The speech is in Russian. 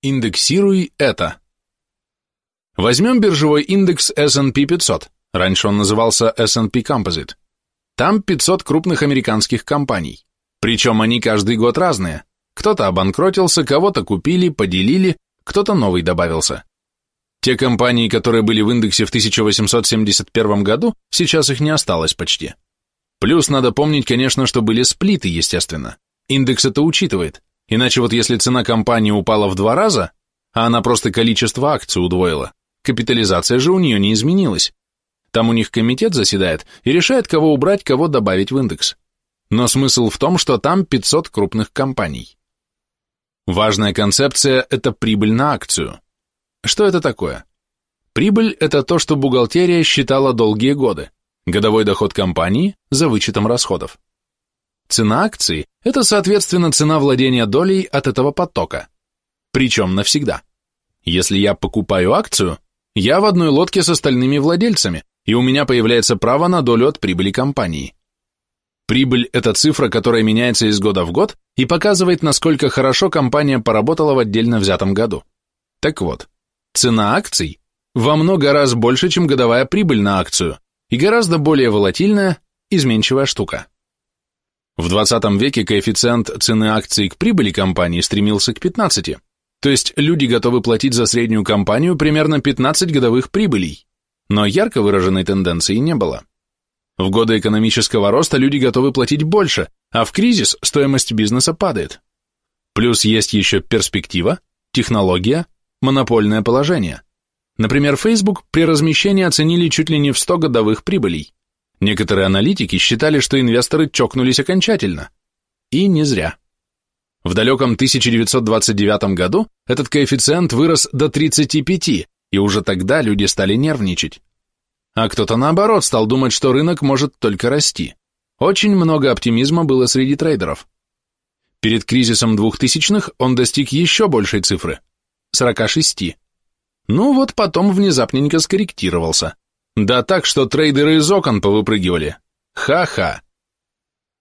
Индексируй это. Возьмем биржевой индекс S&P 500, раньше он назывался S&P Composite. Там 500 крупных американских компаний, причем они каждый год разные. Кто-то обанкротился, кого-то купили, поделили, кто-то новый добавился. Те компании, которые были в индексе в 1871 году, сейчас их не осталось почти. Плюс надо помнить, конечно, что были сплиты, естественно. Индекс это учитывает, иначе вот если цена компании упала в два раза, а она просто количество акций удвоила, капитализация же у нее не изменилась. Там у них комитет заседает и решает, кого убрать, кого добавить в индекс. Но смысл в том, что там 500 крупных компаний. Важная концепция – это прибыль на акцию. Что это такое? Прибыль – это то, что бухгалтерия считала долгие годы, годовой доход компании за вычетом расходов. Цена акции – это, соответственно, цена владения долей от этого потока. Причем навсегда. Если я покупаю акцию, я в одной лодке с остальными владельцами, и у меня появляется право на долю от прибыли компании. Прибыль – это цифра, которая меняется из года в год и показывает, насколько хорошо компания поработала в отдельно взятом году. Так вот, цена акций во много раз больше, чем годовая прибыль на акцию, и гораздо более волатильная, изменчивая штука. В 20 веке коэффициент цены акций к прибыли компании стремился к 15, то есть люди готовы платить за среднюю компанию примерно 15 годовых прибылей, но ярко выраженной тенденции не было. В годы экономического роста люди готовы платить больше, а в кризис стоимость бизнеса падает. Плюс есть еще перспектива, технология, монопольное положение. Например, Facebook при размещении оценили чуть ли не в 100 годовых прибылей. Некоторые аналитики считали, что инвесторы чокнулись окончательно. И не зря. В далеком 1929 году этот коэффициент вырос до 35, и уже тогда люди стали нервничать. А кто-то наоборот стал думать, что рынок может только расти. Очень много оптимизма было среди трейдеров. Перед кризисом 2000-х он достиг еще большей цифры – 46. Ну вот потом внезапненько скорректировался. Да так, что трейдеры из окон повыпрыгивали. Ха-ха.